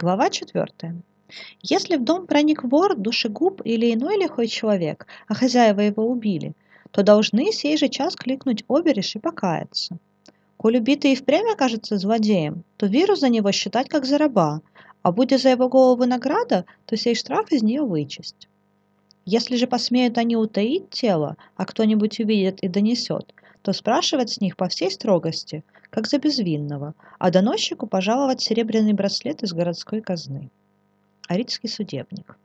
Глава 4. Если в дом проник вор, душегуб или иной лихой человек, а хозяева его убили, то должны сей же час кликнуть обережь и покаяться. Коль убитый и впрямь окажется злодеем, то виру за него считать как за раба, а будет за его голову награда, то сей штраф из нее вычесть. Если же посмеют они утаить тело, а кто-нибудь увидит и донесет, то спрашивать с них по всей строгости, как за безвинного, а доносчику пожаловать серебряный браслет из городской казны. Арицкий судебник.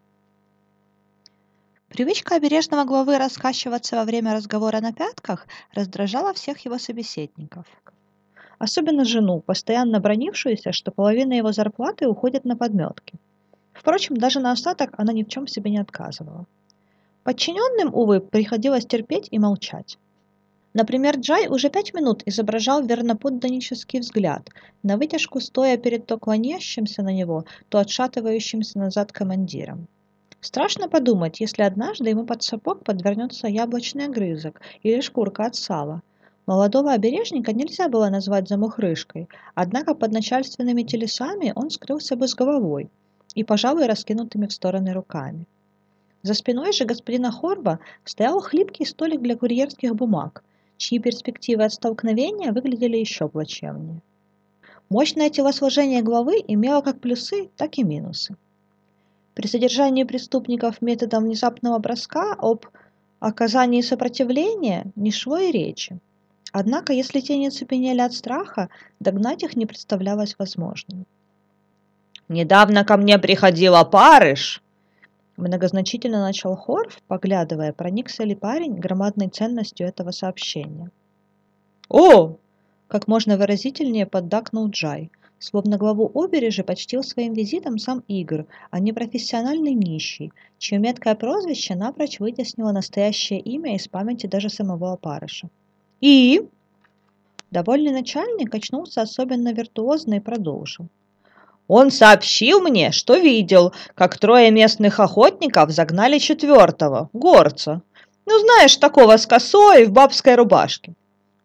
Привычка обережного главы раскачиваться во время разговора на пятках раздражала всех его собеседников. Особенно жену, постоянно бронившуюся, что половина его зарплаты уходит на подметки. Впрочем, даже на остаток она ни в чем себе не отказывала. Подчиненным, увы, приходилось терпеть и молчать. Например, Джай уже пять минут изображал верноподданнический взгляд, на вытяжку стоя перед то клонящимся на него, то отшатывающимся назад командиром. Страшно подумать, если однажды ему под сапог подвернется яблочный огрызок или шкурка от сала. Молодого обережника нельзя было назвать замухрышкой, однако под начальственными телесами он скрылся бы с головой и, пожалуй, раскинутыми в стороны руками. За спиной же господина Хорба стоял хлипкий столик для курьерских бумаг – чьи перспективы от столкновения выглядели еще плачевнее. Мощное телосложение главы имело как плюсы, так и минусы. При содержании преступников методом внезапного броска об оказании сопротивления не шло и речи. Однако, если те не цепенели от страха, догнать их не представлялось возможным. «Недавно ко мне приходила парыш!» Многозначительно начал Хорф, поглядывая, проникся ли парень громадной ценностью этого сообщения. «О!» – как можно выразительнее поддакнул Джай, словно главу обережи почтил своим визитом сам Игорь, а не профессиональный нищий, чье меткое прозвище напрочь вытеснило настоящее имя из памяти даже самого опарыша. «И?» Довольный начальник очнулся особенно виртуозно и продолжил. Он сообщил мне, что видел, как трое местных охотников загнали четвертого, горца. Ну, знаешь, такого с косой в бабской рубашке.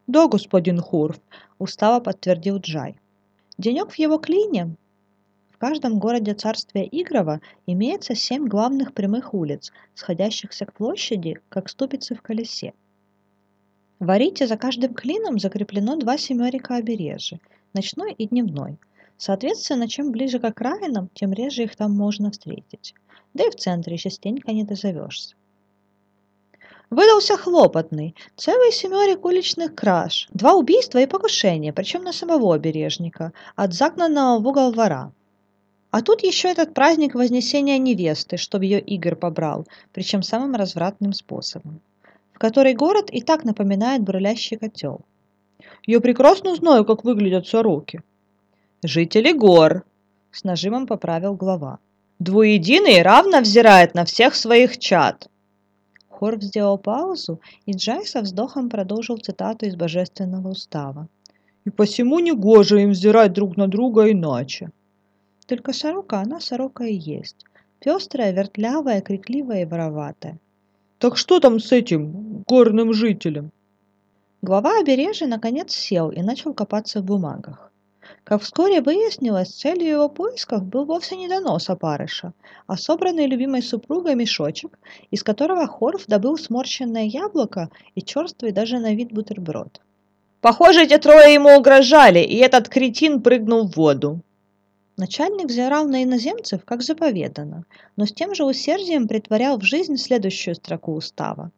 Да, господин Хорф, устало подтвердил Джай. Денек в его клине. В каждом городе царствия Игрова имеется семь главных прямых улиц, сходящихся к площади, как ступицы в колесе. В Арите за каждым клином закреплено два семерика обережья, ночной и дневной – Соответственно, чем ближе к окраинам, тем реже их там можно встретить. Да и в центре частенько не дозовешься. Выдался хлопотный, целый семерик уличных краж, два убийства и покушения, причем на самого обережника, от загнанного в угол вора. А тут еще этот праздник Вознесения невесты, чтоб ее Игорь побрал, причем самым развратным способом, в который город и так напоминает бурлящий котел. «Я прекрасно знаю, как выглядят сороки», жители гор. С нажимом поправил глава. Двуединый равно взирает на всех своих чад. Хорв сделал паузу и джай со вздохом продолжил цитату из божественного устава и посему негоже им взирать друг на друга иначе только сорока она сорока и есть. Пестрая вертлявая крикливая и вороватая. Так что там с этим горным жителем? Глава обережья наконец сел и начал копаться в бумагах как вскоре выяснилось, целью его поисков был вовсе не донос опарыша, а собранный любимой супругой мешочек, из которого Хорф добыл сморщенное яблоко и черствый даже на вид бутерброд. «Похоже, эти трое ему угрожали, и этот кретин прыгнул в воду». Начальник взирал на иноземцев, как заповедано, но с тем же усердием притворял в жизнь следующую строку устава.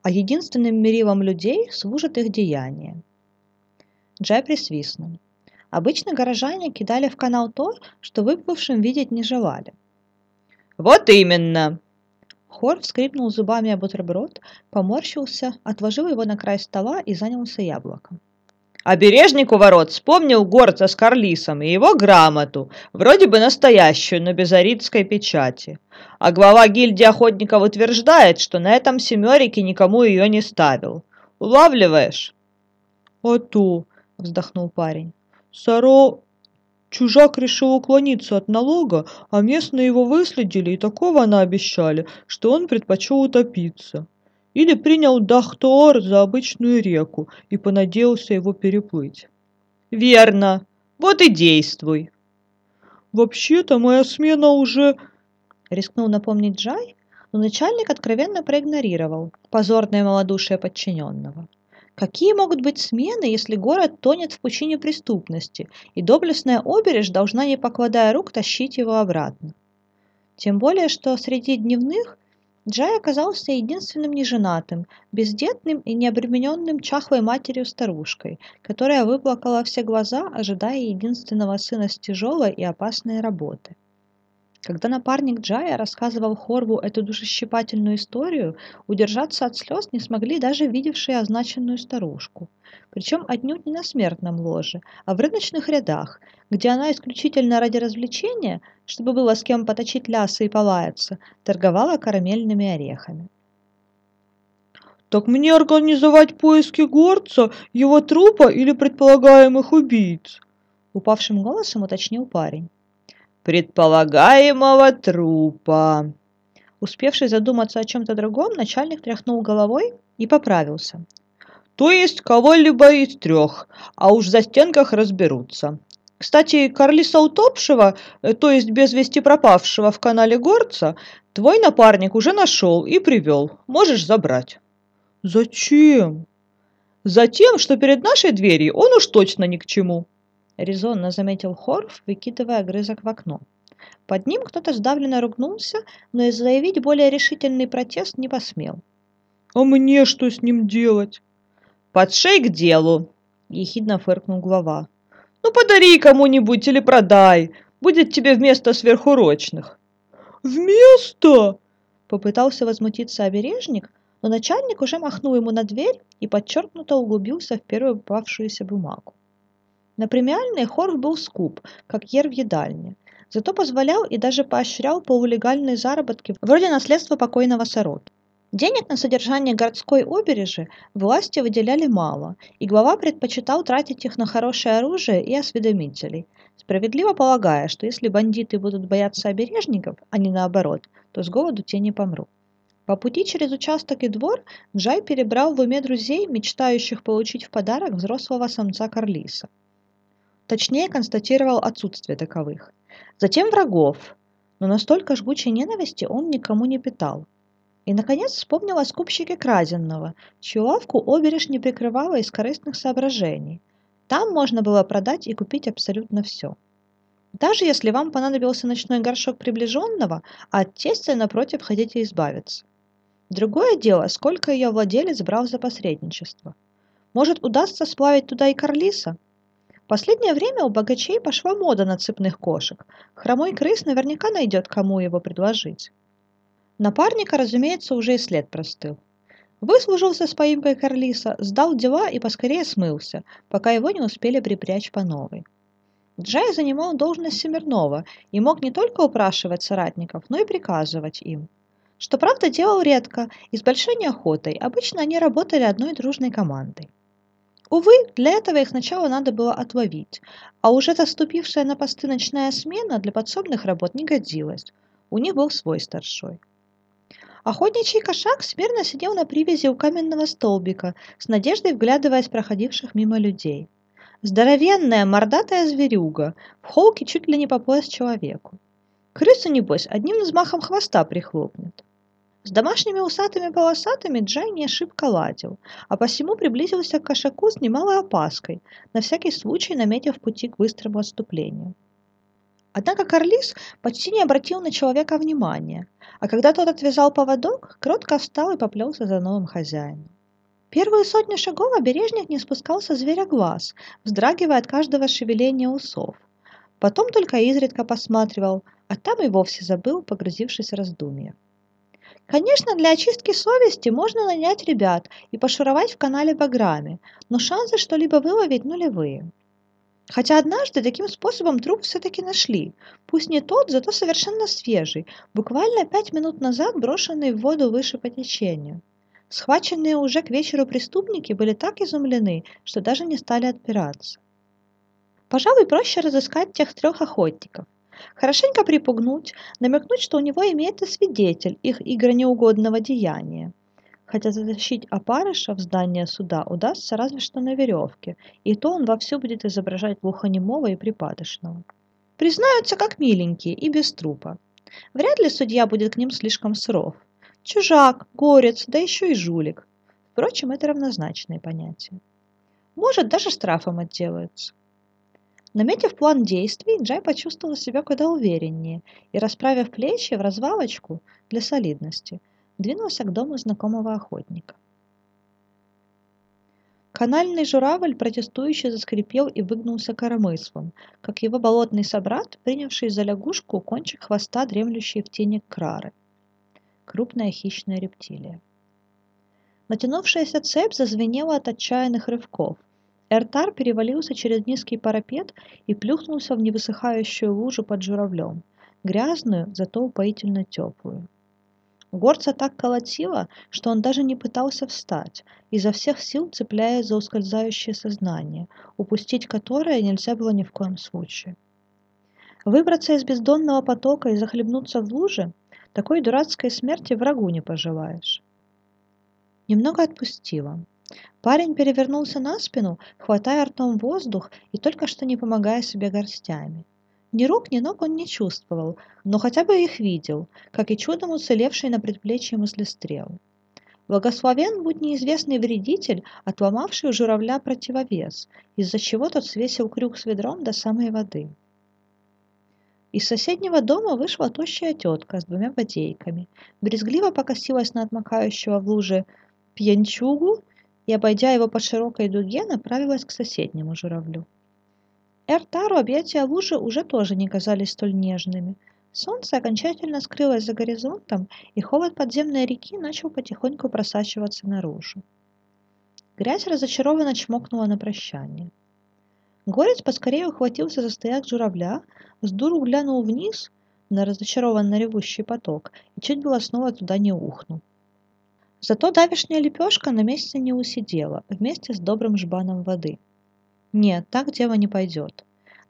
А единственным мерилом людей служат их деяния. Джай присвистнул. Обычно горожане кидали в канал то, что выплывшим видеть не желали. «Вот именно!» Хор вскрипнул зубами об бутерброд, поморщился, отложил его на край стола и занялся яблоком. Обережник у ворот вспомнил горца с Карлисом и его грамоту, вроде бы настоящую, но без аридской печати. А глава гильдии охотников утверждает, что на этом семерике никому ее не ставил. Улавливаешь? «А то!» – вздохнул парень. Саро... Чужак решил уклониться от налога, а местные его выследили и такого наобещали, что он предпочел утопиться. Или принял Дахтоор за обычную реку и понадеялся его переплыть. «Верно. Вот и действуй». Вообще-то моя смена уже... Рискнул напомнить Джай, но начальник откровенно проигнорировал позорное малодушие подчиненного. Какие могут быть смены, если город тонет в пучине преступности, и доблестная обережь должна, не покладая рук, тащить его обратно? Тем более, что среди дневных Джай оказался единственным неженатым, бездетным и необремененным чахлой матерью-старушкой, которая выплакала все глаза, ожидая единственного сына с тяжелой и опасной работы. Когда напарник Джая рассказывал Хорву эту душещипательную историю, удержаться от слез не смогли даже видевшие означенную старушку. Причем отнюдь не на смертном ложе, а в рыночных рядах, где она исключительно ради развлечения, чтобы было с кем поточить лясы и полаяться, торговала карамельными орехами. Так мне организовать поиски горца, его трупа или предполагаемых убийц? Упавшим голосом уточнил парень предполагаемого трупа. Успевший задуматься о чем-то другом, начальник тряхнул головой и поправился. То есть кого-либо из трех, а уж за стенках разберутся. Кстати, Карлиса утопшего, э, то есть без вести пропавшего в канале Горца, твой напарник уже нашел и привел. Можешь забрать. Зачем? Затем, что перед нашей дверью он уж точно ни к чему. — резонно заметил Хорф, выкидывая огрызок в окно. Под ним кто-то сдавленно ругнулся, но и заявить более решительный протест не посмел. «А мне что с ним делать?» «Подшей к делу!» — ехидно фыркнул глава. «Ну подари кому-нибудь или продай, будет тебе вместо сверхурочных». «Вместо?» — попытался возмутиться обережник, но начальник уже махнул ему на дверь и подчеркнуто углубился в первую попавшуюся бумагу. На премиальные Хорх был скуп, как ер в едальне, зато позволял и даже поощрял полулегальные заработки вроде наследства покойного Сарот. Денег на содержание городской обережи власти выделяли мало, и глава предпочитал тратить их на хорошее оружие и осведомителей, справедливо полагая, что если бандиты будут бояться обережников, а не наоборот, то с голоду те не помрут. По пути через участок и двор Джай перебрал в уме друзей, мечтающих получить в подарок взрослого самца Карлиса. Точнее, констатировал отсутствие таковых. Затем врагов, но настолько жгучей ненависти он никому не питал. И, наконец, вспомнил о скупщике краденного, чью лавку обережь не прикрывала из корыстных соображений. Там можно было продать и купить абсолютно все. Даже если вам понадобился ночной горшок приближенного, от тестя напротив хотите избавиться. Другое дело, сколько ее владелец брал за посредничество. Может, удастся сплавить туда и Карлиса? Последнее время у богачей пошла мода на цепных кошек. Хромой крыс наверняка найдет, кому его предложить. Напарника, разумеется, уже и след простыл. Выслужился с поимкой Карлиса, сдал дела и поскорее смылся, пока его не успели припрячь по новой. Джай занимал должность Семернова и мог не только упрашивать соратников, но и приказывать им. Что правда делал редко и с большой неохотой, обычно они работали одной дружной командой. Увы, для этого их сначала надо было отловить, а уже заступившая на посты ночная смена для подсобных работ не годилась. У них был свой старшой. Охотничий кошак смирно сидел на привязи у каменного столбика, с надеждой вглядываясь проходивших мимо людей. Здоровенная, мордатая зверюга, в холке чуть ли не по пояс человеку. Крысу, небось, одним взмахом хвоста прихлопнет. С домашними усатыми полосатыми Джай не ошибко ладил, а посему приблизился к кошаку с немалой опаской, на всякий случай наметив пути к быстрому отступлению. Однако Карлис почти не обратил на человека внимания, а когда тот отвязал поводок, кротко встал и поплелся за новым хозяином. Первые сотни шагов обережник не спускал со зверя глаз, вздрагивая от каждого шевеления усов. Потом только изредка посматривал, а там и вовсе забыл, погрузившись в раздумья. Конечно, для очистки совести можно нанять ребят и пошуровать в канале Баграми, но шансы что-либо выловить нулевые. Хотя однажды таким способом труп все-таки нашли. Пусть не тот, зато совершенно свежий, буквально пять минут назад брошенный в воду выше по течению. Схваченные уже к вечеру преступники были так изумлены, что даже не стали отпираться. Пожалуй, проще разыскать тех трех охотников. Хорошенько припугнуть, намекнуть, что у него имеется свидетель их игронеугодного деяния. Хотя затащить опарыша в здание суда удастся разве что на веревке, и то он вовсю будет изображать глухонемого и припадочного. Признаются как миленькие и без трупа. Вряд ли судья будет к ним слишком суров. Чужак, горец, да еще и жулик. Впрочем, это равнозначные понятия. Может, даже штрафом отделаются. Наметив план действий, Джай почувствовал себя куда увереннее и, расправив плечи в развалочку для солидности, двинулся к дому знакомого охотника. Канальный журавль протестующе заскрипел и выгнулся коромыслом, как его болотный собрат, принявший за лягушку кончик хвоста, дремлющий в тени крары. Крупная хищная рептилия. Натянувшаяся цепь зазвенела от отчаянных рывков. Эртар перевалился через низкий парапет и плюхнулся в невысыхающую лужу под журавлем, грязную, зато упоительно теплую. Горца так колотило, что он даже не пытался встать, изо всех сил цепляясь за ускользающее сознание, упустить которое нельзя было ни в коем случае. Выбраться из бездонного потока и захлебнуться в луже – такой дурацкой смерти врагу не пожелаешь. Немного отпустило. Парень перевернулся на спину, хватая ртом воздух и только что не помогая себе горстями – ни рук, ни ног он не чувствовал, но хотя бы их видел, как и чудом уцелевший на предплечье мыслестрел. Благословен будь неизвестный вредитель, отломавший у журавля противовес, из-за чего тот свесил крюк с ведром до самой воды. Из соседнего дома вышла тощая тетка с двумя бодейками, брезгливо покосилась на отмокающего в луже пьянчугу и, обойдя его по широкой дуге, направилась к соседнему журавлю. Эртару объятия лужи уже тоже не казались столь нежными. Солнце окончательно скрылось за горизонтом, и холод подземной реки начал потихоньку просачиваться наружу. Грязь разочарованно чмокнула на прощание. Горец поскорее ухватился за стояк журавля, с дуру глянул вниз на разочарованно ревущий поток и чуть было снова туда не ухнул. Зато давишняя лепешка на месте не усидела, вместе с добрым жбаном воды – нет, так дело не пойдет.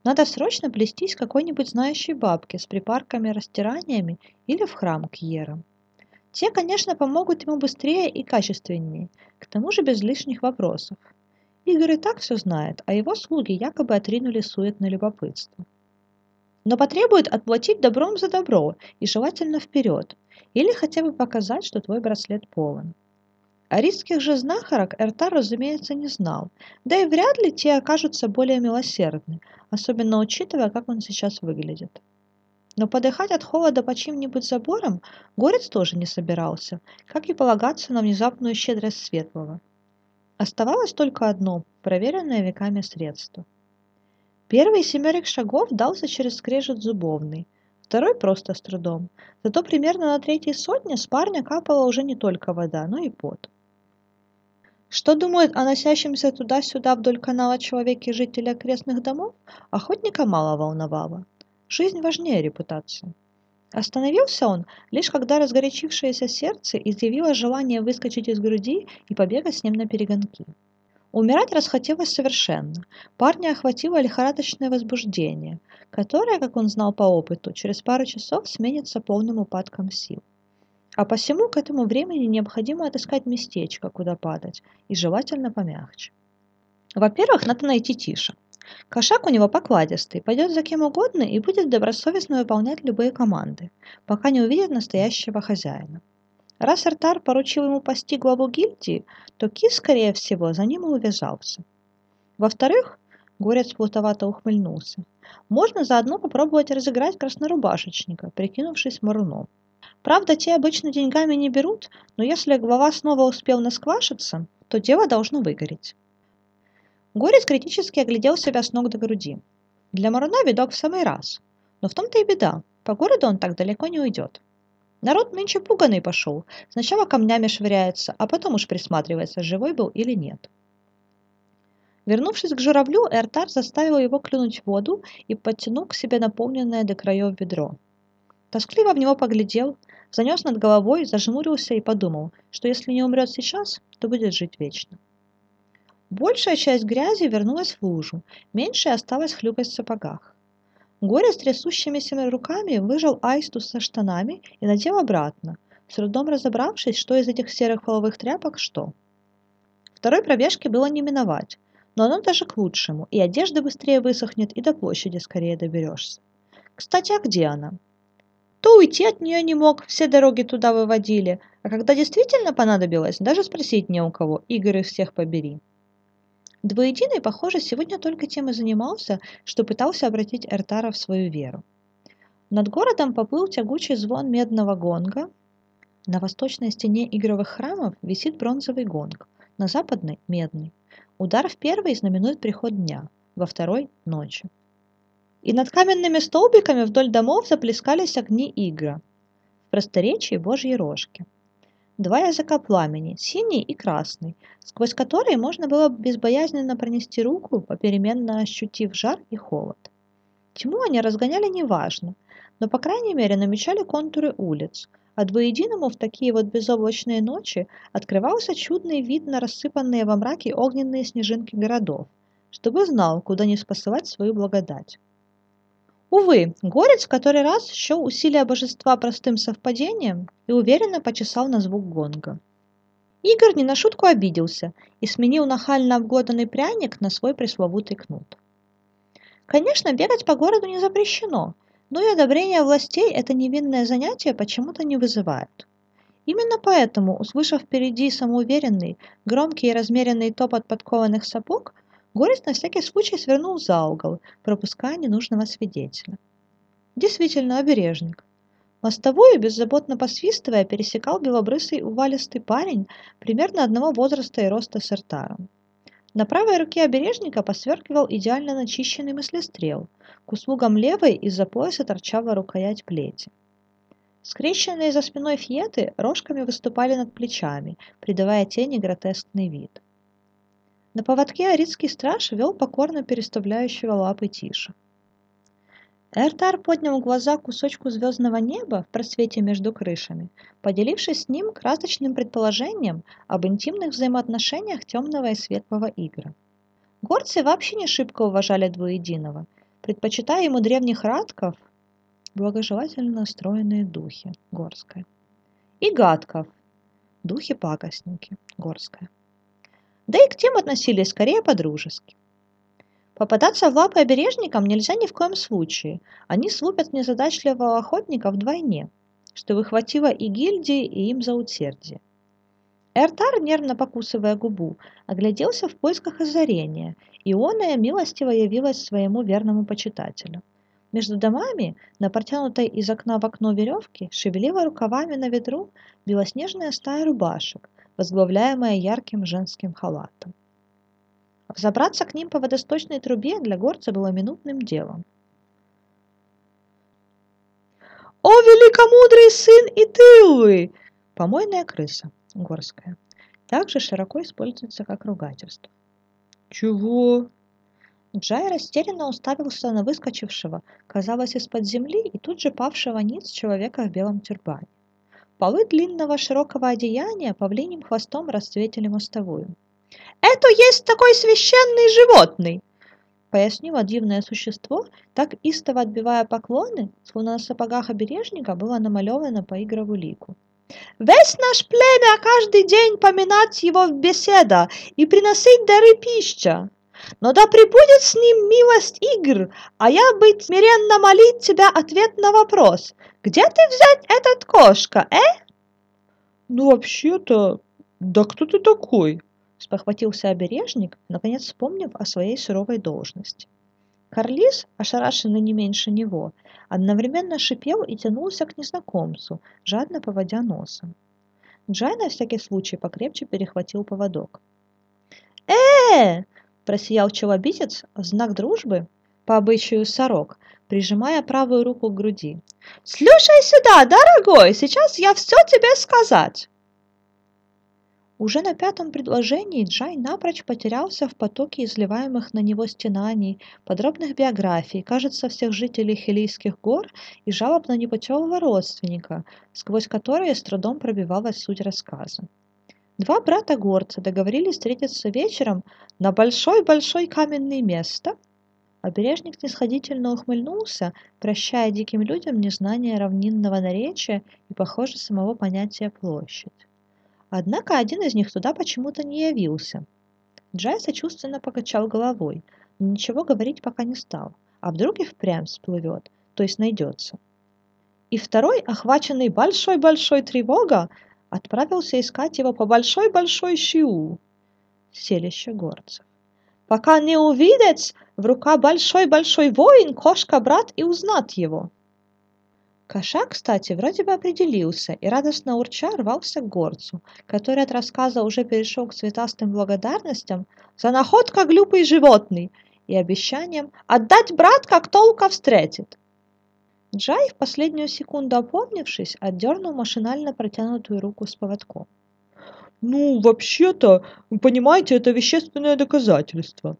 Надо срочно плестись какой-нибудь знающей бабке с припарками-растираниями или в храм к ерам. Те, конечно, помогут ему быстрее и качественнее, к тому же без лишних вопросов. Игорь и так все знает, а его слуги якобы отринули суетное любопытство. Но потребует отплатить добром за добро и желательно вперед, или хотя бы показать, что твой браслет полон. Арийских же знахарок Эртар, разумеется, не знал, да и вряд ли те окажутся более милосердны, особенно учитывая, как он сейчас выглядит. Но подыхать от холода по чьим-нибудь заборам Горец тоже не собирался, как и полагаться на внезапную щедрость Светлого. Оставалось только одно – проверенное веками средство. Первый семерик шагов дался через скрежет зубовный, второй просто с трудом. Зато примерно на третьей сотне с парня капала уже не только вода, но и пот. Что думают о носящемся туда-сюда вдоль канала человеке жители окрестных домов, охотника мало волновало. Жизнь важнее репутации. Остановился он, лишь когда разгорячившееся сердце изъявило желание выскочить из груди и побегать с ним на перегонки. Умирать расхотелось совершенно. Парня охватило лихорадочное возбуждение, которое, как он знал по опыту, через пару часов сменится полным упадком сил. А посему к этому времени необходимо отыскать местечко, куда падать, и желательно помягче. Во-первых, надо найти Тиша. Кошак у него покладистый, пойдет за кем угодно и будет добросовестно выполнять любые команды, пока не увидит настоящего хозяина. Раз Артар поручил ему пасти главу гильдии, то Кис, скорее всего, за ним и увязался. Во-вторых, Горец плутовато ухмыльнулся, можно заодно попробовать разыграть краснорубашечника, прикинувшись маруном. Правда, те обычно деньгами не берут, но если глава снова успел насквашиться, то дело должно выгореть. Горец критически оглядел себя с ног до груди. Для Маруна видок в самый раз. Но в том-то и беда. По городу он так далеко не уйдет. Народ нынче пуганый пошел. Сначала камнями швыряется, а потом уж присматривается, живой был или нет. Вернувшись к журавлю, Эртар заставил его клюнуть воду и подтянул к себе наполненное до краев ведро. Тоскливо в него поглядел, занес над головой, зажмурился и подумал, что если не умрет сейчас, то будет жить вечно. Большая часть грязи вернулась в лужу, меньшая осталась хлюпать в сапогах. Горе с трясущимися руками выжал Айсту со штанами и надел обратно, с трудом разобравшись, что из этих серых половых тряпок что. Второй пробежки было не миновать, но оно даже к лучшему, и одежда быстрее высохнет, и до площади скорее доберешься. Кстати, а где она? То уйти от нее не мог, все дороги туда выводили, а когда действительно понадобилось, даже спросить не у кого, Игорь из всех побери. Двоединый, похоже, сегодня только тем и занимался, что пытался обратить Эртара в свою веру. Над городом поплыл тягучий звон медного гонга. На восточной стене игровых храмов висит бронзовый гонг, на западной – медный. Удар в первый знаменует приход дня, во второй – ночи. И над каменными столбиками вдоль домов заплескались огни игра. В просторечии божьи рожки. Два языка пламени, синий и красный, сквозь которые можно было безбоязненно пронести руку, попеременно ощутив жар и холод. Тьму они разгоняли неважно, но по крайней мере намечали контуры улиц, а двоединому в такие вот безоблачные ночи открывался чудный вид на рассыпанные во мраке огненные снежинки городов, чтобы знал, куда не спасывать свою благодать. Увы, горец в который раз счел усилия божества простым совпадением и уверенно почесал на звук гонга. Игорь не на шутку обиделся и сменил нахально обглоданный пряник на свой пресловутый кнут. Конечно, бегать по городу не запрещено, но и одобрение властей это невинное занятие почему-то не вызывает. Именно поэтому, услышав впереди самоуверенный, громкий и размеренный топот подкованных сапог, Горец на всякий случай свернул за угол, пропуская ненужного свидетеля. Действительно, обережник. Мостовую, беззаботно посвистывая, пересекал белобрысый увалистый парень примерно одного возраста и роста с Эртаром. На правой руке обережника посверкивал идеально начищенный мыслестрел. К услугам левой из-за пояса торчала рукоять плети. Скрещенные за спиной фьеты рожками выступали над плечами, придавая тени гротескный вид. На поводке арицкий страж вел покорно переставляющего лапы тише. Эртар поднял глаза к кусочку звездного неба в просвете между крышами, поделившись с ним красочным предположением об интимных взаимоотношениях темного и светлого игра. Горцы вообще не шибко уважали двуединого, предпочитая ему древних радков, благожелательно настроенные духи, горская, и гадков, духи-пакостники, горская да и к тем относились скорее по-дружески. Попадаться в лапы обережникам нельзя ни в коем случае. Они слупят незадачливого охотника вдвойне, что выхватило и гильдии, и им за усердие. Эртар, нервно покусывая губу, огляделся в поисках озарения, и оная милостиво явилась своему верному почитателю. Между домами, на протянутой из окна в окно веревке, шевелила рукавами на ветру белоснежная стая рубашек, возглавляемая ярким женским халатом. Взобраться к ним по водосточной трубе для горца было минутным делом. «О, великомудрый сын Итылы!» Помойная крыса, горская. Также широко используется как ругательство. «Чего?» Джай растерянно уставился на выскочившего, казалось, из-под земли и тут же павшего ниц человека в белом тюрбане. Полы длинного широкого одеяния павлиним хвостом расцветили мостовую. «Это есть такой священный животный!» Пояснило дивное существо, так истово отбивая поклоны, словно на сапогах обережника было намалевано по игрову лику. «Весь наш племя каждый день поминать его в беседа и приносить дары пища. Но да пребудет с ним милость игр, а я быть смиренно молить тебя ответ на вопрос. Где ты взять этот кошка, э? Ну, вообще-то, да кто ты такой? Спохватился обережник, наконец вспомнив о своей суровой должности. Карлис, ошарашенный не меньше него, одновременно шипел и тянулся к незнакомцу, жадно поводя носом. Джай на всякий случай покрепче перехватил поводок. э просиял челобитец знак дружбы, по обычаю сорок, прижимая правую руку к груди. «Слушай сюда, дорогой, сейчас я все тебе сказать!» Уже на пятом предложении Джай напрочь потерялся в потоке изливаемых на него стенаний, подробных биографий, кажется, всех жителей Хилийских гор и жалоб на непутевого родственника, сквозь которые с трудом пробивалась суть рассказа. Два брата-горца договорились встретиться вечером на большой-большой каменное место. Обережник снисходительно ухмыльнулся, прощая диким людям незнание равнинного наречия и, похоже, самого понятия площадь. Однако один из них туда почему-то не явился. Джай сочувственно покачал головой, но ничего говорить пока не стал. А вдруг и впрямь всплывет, то есть найдется. И второй, охваченный большой-большой тревога, отправился искать его по большой-большой щиу, селище горцев. Пока не увидит в рука большой-большой воин, кошка-брат и узнат его. Кошак, кстати, вроде бы определился и радостно урча рвался к горцу, который от рассказа уже перешел к цветастым благодарностям за находка глупый животный и обещанием отдать брат, как толка встретит. Джай, в последнюю секунду опомнившись, отдернул машинально протянутую руку с поводком. «Ну, вообще-то, понимаете, это вещественное доказательство».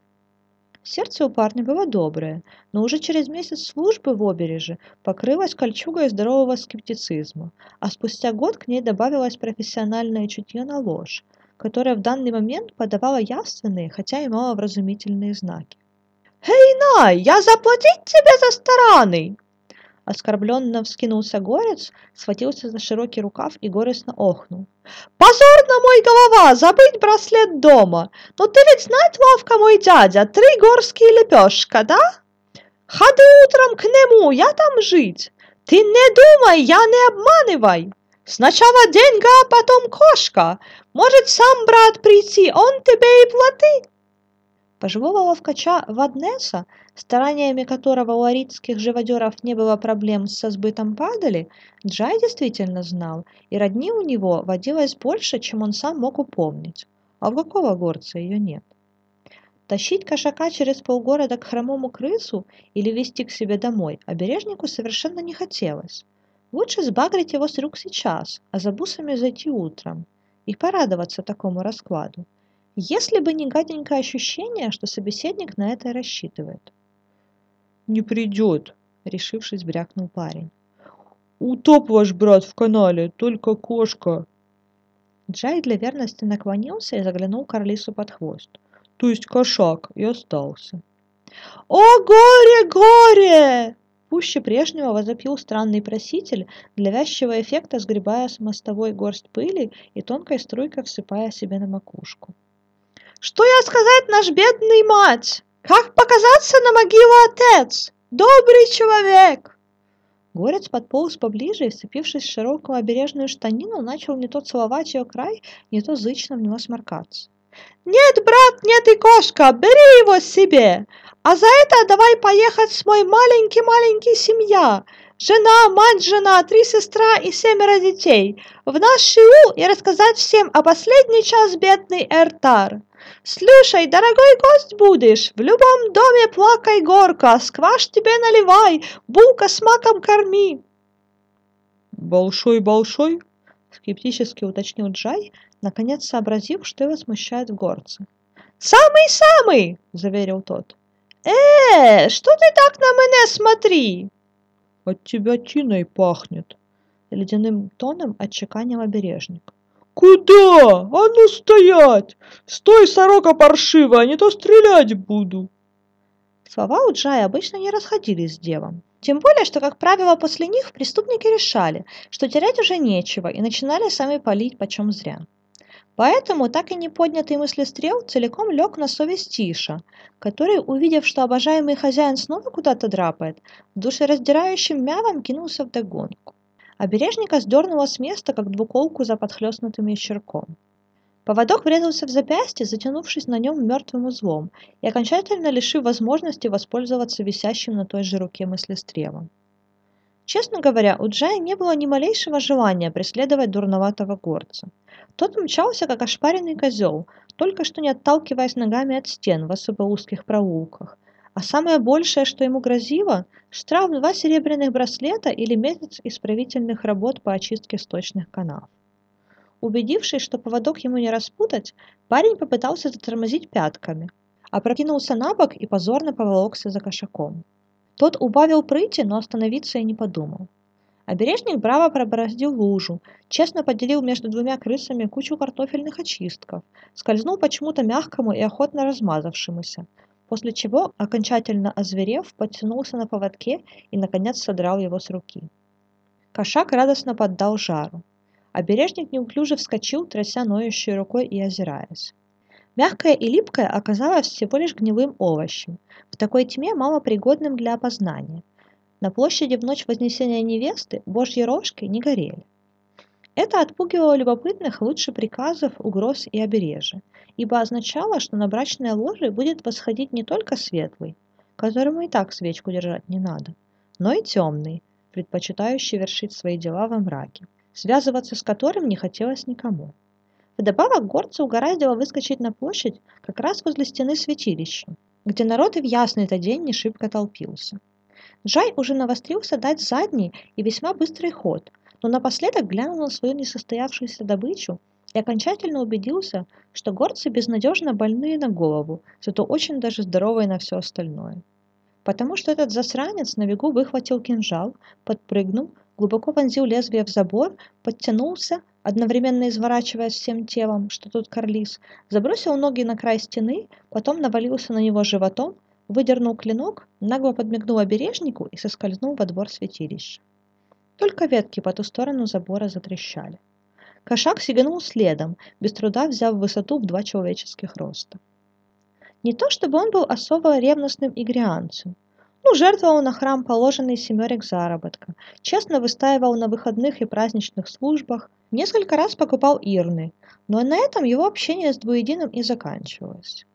Сердце у парня было доброе, но уже через месяц службы в обереже покрылось кольчугой здорового скептицизма, а спустя год к ней добавилось профессиональное чутье на ложь, которое в данный момент подавало явственные, хотя и маловразумительные знаки. «Эй, Най, я заплатить тебе за стороны!» Оскорбленно вскинулся горец, схватился за широкий рукав и горестно охнул. «Позор на мой голова! Забыть браслет дома! Но ты ведь знать, лавка мой дядя, три горские лепешка, да? Ходи утром к нему, я там жить! Ты не думай, я не обманывай! Сначала деньга, а потом кошка! Может, сам брат прийти, он тебе и плати!» Пожилого ловкача Ваднеса стараниями которого у аридских живодеров не было проблем со сбытом падали, Джай действительно знал, и родни у него водилось больше, чем он сам мог упомнить. А у какого горца ее нет? Тащить кошака через полгорода к хромому крысу или вести к себе домой обережнику совершенно не хотелось. Лучше сбагрить его с рук сейчас, а за бусами зайти утром и порадоваться такому раскладу. Если бы не гаденькое ощущение, что собеседник на это рассчитывает не придет, решившись, брякнул парень. Утоп ваш брат в канале, только кошка. Джай для верности наклонился и заглянул Карлису под хвост. То есть кошак, и остался. «О, горе, горе!» Пуще прежнего возопил странный проситель, для вязчего эффекта сгребая с мостовой горсть пыли и тонкой струйкой всыпая себе на макушку. «Что я сказать, наш бедный мать? Как показаться на могилу отец? Добрый человек!» Горец подполз поближе и, вцепившись в широкую обережную штанину, начал не то целовать ее край, не то зычно в него сморкаться. «Нет, брат, нет и кошка, бери его себе! А за это давай поехать с мой маленький-маленький семья! Жена, мать, жена, три сестра и семеро детей! В наш Шиу и рассказать всем о последний час бедный Эртар!» Слушай, дорогой гость будешь, в любом доме плакай горка, скваш тебе наливай, булка с маком корми. Большой-большой? Скептически уточнил Джай, наконец сообразив, что его смущает в горце. «Самый-самый!» – заверил тот. «Э, что ты так на меня смотри?» «От тебя тиной пахнет», – ледяным тоном отчеканил обережник. «Куда? А ну стоять! Стой, сорока паршивая, не то стрелять буду!» Слова у Джая обычно не расходились с девом. Тем более, что, как правило, после них преступники решали, что терять уже нечего, и начинали сами палить почем зря. Поэтому так и не поднятый мыслестрел целиком лег на совесть Тиша, который, увидев, что обожаемый хозяин снова куда-то драпает, душераздирающим мявом кинулся в догонку. Обережника сдернуло с места, как двуколку за подхлестнутым ящерком. Поводок врезался в запястье, затянувшись на нем мертвым узлом и окончательно лишив возможности воспользоваться висящим на той же руке мыслестрелом. Честно говоря, у Джая не было ни малейшего желания преследовать дурноватого горца. Тот мчался, как ошпаренный козел, только что не отталкиваясь ногами от стен в особо узких проулках, а самое большее, что ему грозило, штраф два серебряных браслета или месяц исправительных работ по очистке сточных каналов. Убедившись, что поводок ему не распутать, парень попытался затормозить пятками, опрокинулся на бок и позорно поволокся за кошаком. Тот убавил прыти, но остановиться и не подумал. Обережник браво пробороздил лужу, честно поделил между двумя крысами кучу картофельных очистков, скользнул почему-то мягкому и охотно размазавшемуся, после чего, окончательно озверев, подтянулся на поводке и, наконец, содрал его с руки. Кошак радостно поддал жару. Обережник неуклюже вскочил, тряся ноющей рукой и озираясь. Мягкое и липкое оказалось всего лишь гнилым овощем, в такой тьме малопригодным для опознания. На площади в ночь Вознесения невесты божьи рожки не горели. Это отпугивало любопытных лучше приказов, угроз и обережий, ибо означало, что на брачное ложе будет восходить не только светлый, которому и так свечку держать не надо, но и темный, предпочитающий вершить свои дела во мраке, связываться с которым не хотелось никому. Вдобавок горцы угораздило выскочить на площадь как раз возле стены святилища, где народ и в ясный-то день не шибко толпился. Джай уже навострился дать задний и весьма быстрый ход, но напоследок глянул на свою несостоявшуюся добычу и окончательно убедился, что горцы безнадежно больные на голову, зато очень даже здоровые на все остальное. Потому что этот засранец на бегу выхватил кинжал, подпрыгнул, глубоко вонзил лезвие в забор, подтянулся, одновременно изворачиваясь всем телом, что тут карлис, забросил ноги на край стены, потом навалился на него животом, выдернул клинок, нагло подмигнул обережнику и соскользнул во двор святилища. Только ветки по ту сторону забора затрещали. Кошак сиганул следом, без труда взяв высоту в два человеческих роста. Не то чтобы он был особо ревностным игрианцем. Ну, жертвовал на храм положенный семерик заработка, честно выстаивал на выходных и праздничных службах, несколько раз покупал ирны, но на этом его общение с двуединым и заканчивалось.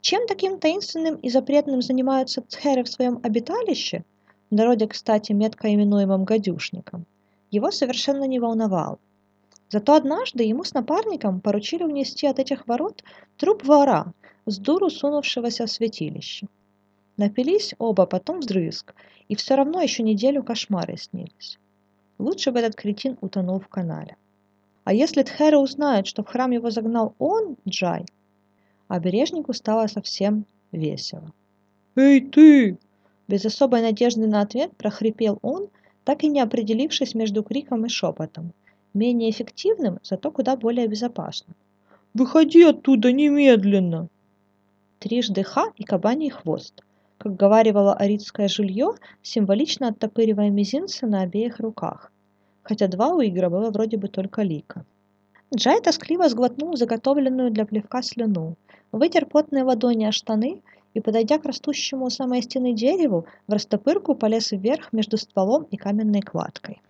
Чем таким таинственным и запретным занимаются цхеры в своем обиталище, в народе, кстати, метко именуемым гадюшником, его совершенно не волновал. Зато однажды ему с напарником поручили унести от этих ворот труп вора, с дуру сунувшегося в святилище. Напились оба потом вдрызг, и все равно еще неделю кошмары снились. Лучше бы этот кретин утонул в канале. А если Тхера узнает, что в храм его загнал он, Джай, обережнику стало совсем весело. «Эй, ты!» Без особой надежды на ответ прохрипел он, так и не определившись между криком и шепотом. Менее эффективным, зато куда более безопасным. «Выходи оттуда немедленно!» Трижды ха и кабаний хвост. Как говаривало аридское жилье, символично оттопыривая мизинцы на обеих руках. Хотя два у Игра было вроде бы только лика. Джай тоскливо сглотнул заготовленную для плевка слюну, вытер потные ладони о штаны и, подойдя к растущему у самой стены дереву, в растопырку полез вверх между стволом и каменной кладкой.